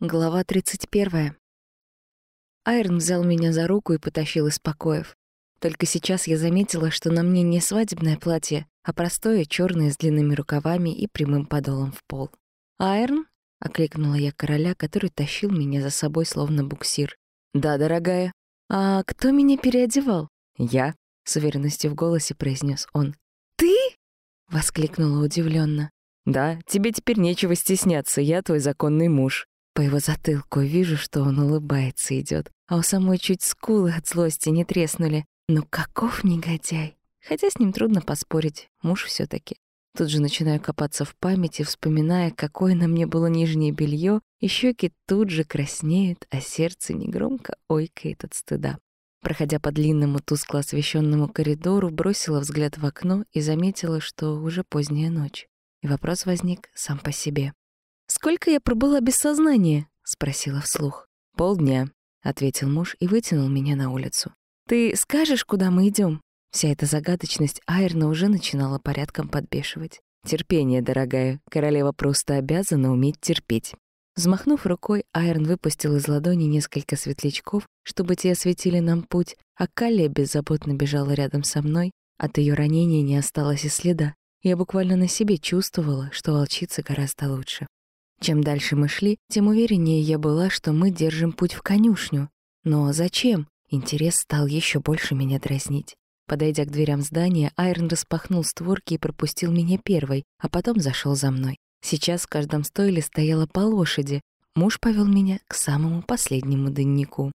Глава 31. Айрон взял меня за руку и потащил из покоев. Только сейчас я заметила, что на мне не свадебное платье, а простое черное с длинными рукавами и прямым подолом в пол. «Айрон?» — окликнула я короля, который тащил меня за собой словно буксир. «Да, дорогая». «А кто меня переодевал?» «Я», — с уверенностью в голосе произнес он. «Ты?» — воскликнула удивленно. «Да, тебе теперь нечего стесняться, я твой законный муж». По его затылку вижу, что он улыбается идет, а у самой чуть скулы от злости не треснули. Ну каков негодяй! Хотя с ним трудно поспорить, муж все таки Тут же начинаю копаться в памяти, вспоминая, какое на мне было нижнее белье, и щеки тут же краснеют, а сердце негромко ойкает от стыда. Проходя по длинному тускло освещенному коридору, бросила взгляд в окно и заметила, что уже поздняя ночь. И вопрос возник сам по себе. «Сколько я пробыла без сознания?» — спросила вслух. «Полдня», — ответил муж и вытянул меня на улицу. «Ты скажешь, куда мы идем? Вся эта загадочность Айрна уже начинала порядком подбешивать. «Терпение, дорогая. Королева просто обязана уметь терпеть». Взмахнув рукой, Айрон выпустил из ладони несколько светлячков, чтобы те осветили нам путь, а Калия беззаботно бежала рядом со мной. От ее ранения не осталось и следа. Я буквально на себе чувствовала, что волчица гораздо лучше. Чем дальше мы шли, тем увереннее я была, что мы держим путь в конюшню. Но зачем? Интерес стал еще больше меня дразнить. Подойдя к дверям здания, Айрон распахнул створки и пропустил меня первой, а потом зашел за мной. Сейчас в каждом стойле стояло по лошади. Муж повел меня к самому последнему дневнику.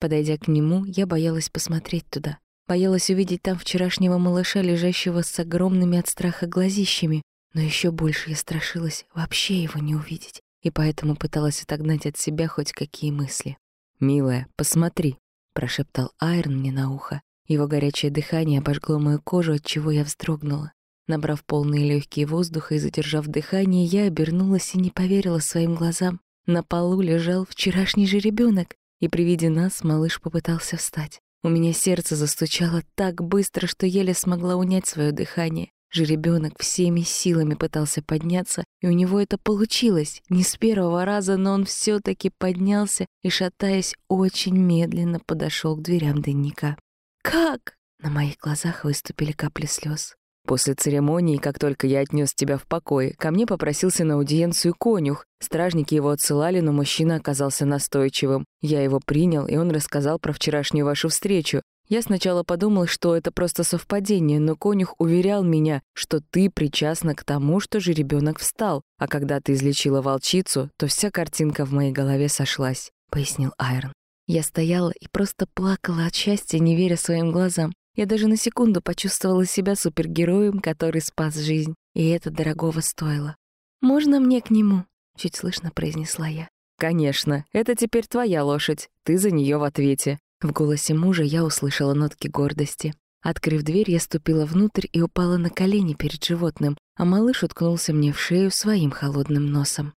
Подойдя к нему, я боялась посмотреть туда. Боялась увидеть там вчерашнего малыша, лежащего с огромными от страха глазищами, но еще больше я страшилась вообще его не увидеть, и поэтому пыталась отогнать от себя хоть какие мысли. «Милая, посмотри», — прошептал Айрон мне на ухо. Его горячее дыхание обожгло мою кожу, от чего я вздрогнула. Набрав полные легкие воздуха и задержав дыхание, я обернулась и не поверила своим глазам. На полу лежал вчерашний же ребенок, и при виде нас малыш попытался встать. У меня сердце застучало так быстро, что еле смогла унять свое дыхание. Жеребенок всеми силами пытался подняться, и у него это получилось. Не с первого раза, но он все таки поднялся и, шатаясь, очень медленно подошел к дверям дневника. «Как?» На моих глазах выступили капли слез. После церемонии, как только я отнес тебя в покой, ко мне попросился на аудиенцию конюх. Стражники его отсылали, но мужчина оказался настойчивым. Я его принял, и он рассказал про вчерашнюю вашу встречу. Я сначала подумал, что это просто совпадение, но конюх уверял меня, что ты причастна к тому, что же ребенок встал, а когда ты излечила волчицу, то вся картинка в моей голове сошлась», — пояснил Айрон. Я стояла и просто плакала от счастья, не веря своим глазам. Я даже на секунду почувствовала себя супергероем, который спас жизнь, и это дорогого стоило. «Можно мне к нему?» — чуть слышно произнесла я. «Конечно, это теперь твоя лошадь, ты за нее в ответе», в голосе мужа я услышала нотки гордости. Открыв дверь, я ступила внутрь и упала на колени перед животным, а малыш уткнулся мне в шею своим холодным носом.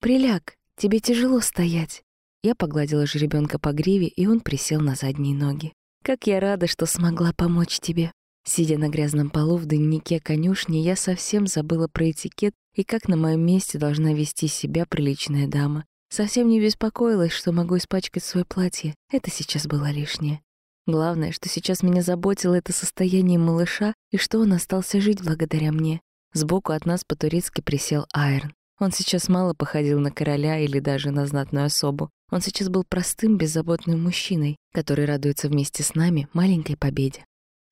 «Приляг, тебе тяжело стоять». Я погладила жеребенка по гриве, и он присел на задние ноги. «Как я рада, что смогла помочь тебе». Сидя на грязном полу в дневнике конюшни, я совсем забыла про этикет и как на моем месте должна вести себя приличная дама. Совсем не беспокоилась, что могу испачкать свое платье. Это сейчас было лишнее. Главное, что сейчас меня заботило это состояние малыша и что он остался жить благодаря мне. Сбоку от нас по-турецки присел Айрон. Он сейчас мало походил на короля или даже на знатную особу. Он сейчас был простым, беззаботным мужчиной, который радуется вместе с нами маленькой победе.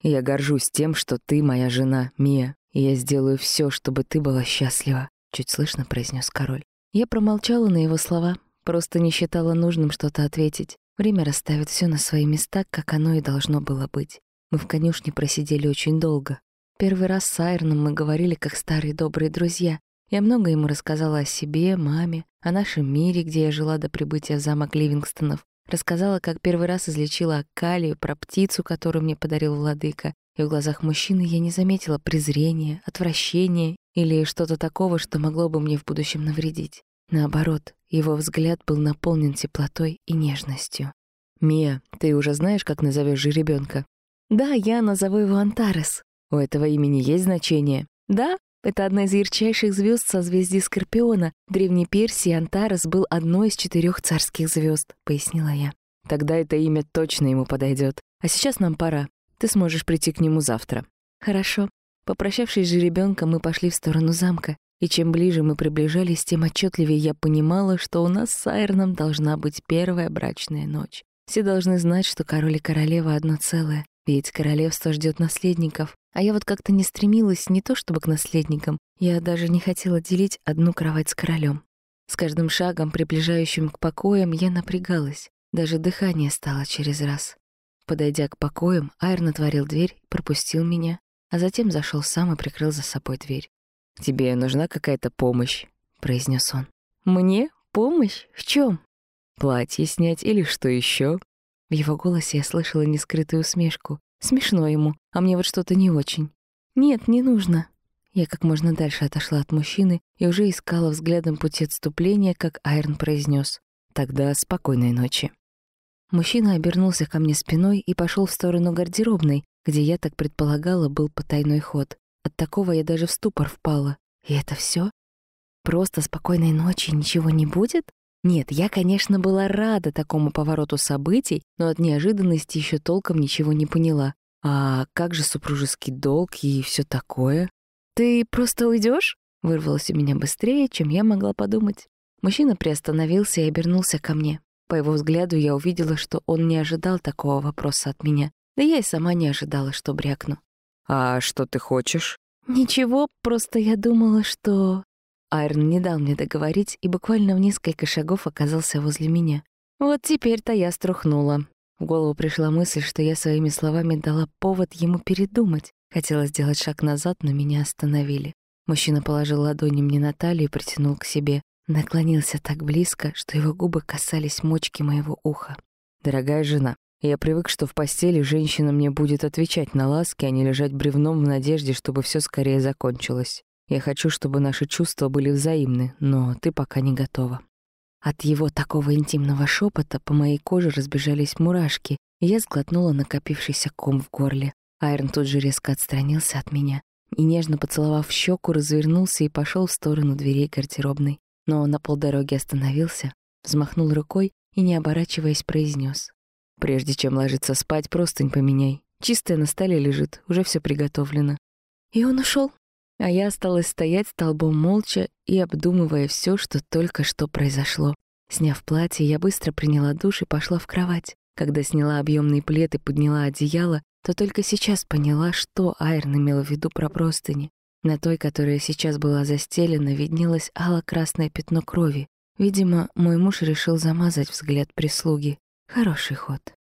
«Я горжусь тем, что ты моя жена, Мия, и я сделаю все, чтобы ты была счастлива», — чуть слышно произнес король. Я промолчала на его слова, просто не считала нужным что-то ответить. Время расставит все на свои места, как оно и должно было быть. Мы в конюшне просидели очень долго. Первый раз с Айроном мы говорили как старые добрые друзья. Я много ему рассказала о себе, маме, о нашем мире, где я жила до прибытия в замок Ливингстонов. Рассказала, как первый раз излечила Акалию, про птицу, которую мне подарил владыка. И в глазах мужчины я не заметила презрения, отвращения или что-то такого, что могло бы мне в будущем навредить. Наоборот, его взгляд был наполнен теплотой и нежностью. «Мия, ты уже знаешь, как назовешь же ребенка? «Да, я назову его Антарес». «У этого имени есть значение?» «Да, Это одна из ярчайших звезд созвездия Скорпиона. В Древней Персии Антарес был одной из четырех царских звезд, пояснила я. Тогда это имя точно ему подойдет. А сейчас нам пора. Ты сможешь прийти к нему завтра. Хорошо. Попрощавшись с жеребенком, мы пошли в сторону замка. И чем ближе мы приближались, тем отчетливее я понимала, что у нас с Айроном должна быть первая брачная ночь. Все должны знать, что король и королева одно целое, ведь королевство ждет наследников. А я вот как-то не стремилась не то чтобы к наследникам, я даже не хотела делить одну кровать с королем. С каждым шагом, приближающим к покоям, я напрягалась. Даже дыхание стало через раз. Подойдя к покоям, Айрон отворил дверь, пропустил меня, а затем зашел сам и прикрыл за собой дверь. «Тебе нужна какая-то помощь», — произнес он. «Мне? Помощь? В чем? Платье снять или что еще? В его голосе я слышала нескрытую усмешку. Смешно ему, а мне вот что-то не очень. «Нет, не нужно». Я как можно дальше отошла от мужчины и уже искала взглядом пути отступления, как Айрон произнес: «Тогда спокойной ночи». Мужчина обернулся ко мне спиной и пошел в сторону гардеробной, где я так предполагала был потайной ход. От такого я даже в ступор впала. И это все? Просто спокойной ночи ничего не будет? Нет, я, конечно, была рада такому повороту событий, но от неожиданности еще толком ничего не поняла. А как же супружеский долг и все такое? Ты просто уйдешь? Вырвалось у меня быстрее, чем я могла подумать. Мужчина приостановился и обернулся ко мне. По его взгляду я увидела, что он не ожидал такого вопроса от меня. Да я и сама не ожидала, что брякну. «А что ты хочешь?» «Ничего, просто я думала, что...» Айрон не дал мне договорить и буквально в несколько шагов оказался возле меня. Вот теперь-то я струхнула. В голову пришла мысль, что я своими словами дала повод ему передумать. Хотела сделать шаг назад, но меня остановили. Мужчина положил ладони мне на талию и притянул к себе. Наклонился так близко, что его губы касались мочки моего уха. «Дорогая жена, я привык, что в постели женщина мне будет отвечать на ласки, а не лежать бревном в надежде, чтобы все скорее закончилось. Я хочу, чтобы наши чувства были взаимны, но ты пока не готова». От его такого интимного шепота по моей коже разбежались мурашки, и я сглотнула накопившийся ком в горле. Айрон тут же резко отстранился от меня и, нежно поцеловав щеку, развернулся и пошел в сторону дверей гардеробной. Но на полдороги остановился, взмахнул рукой и, не оборачиваясь, произнес: Прежде чем ложиться спать, простынь поменяй. Чистая на столе лежит, уже все приготовлено. И он ушел, а я осталась стоять столбом молча и обдумывая все, что только что произошло. Сняв платье, я быстро приняла душ и пошла в кровать. Когда сняла объемный плед и подняла одеяло, то только сейчас поняла, что Айрон имел в виду про простыни. На той, которая сейчас была застелена, виднелось ало-красное пятно крови. Видимо, мой муж решил замазать взгляд прислуги. Хороший ход.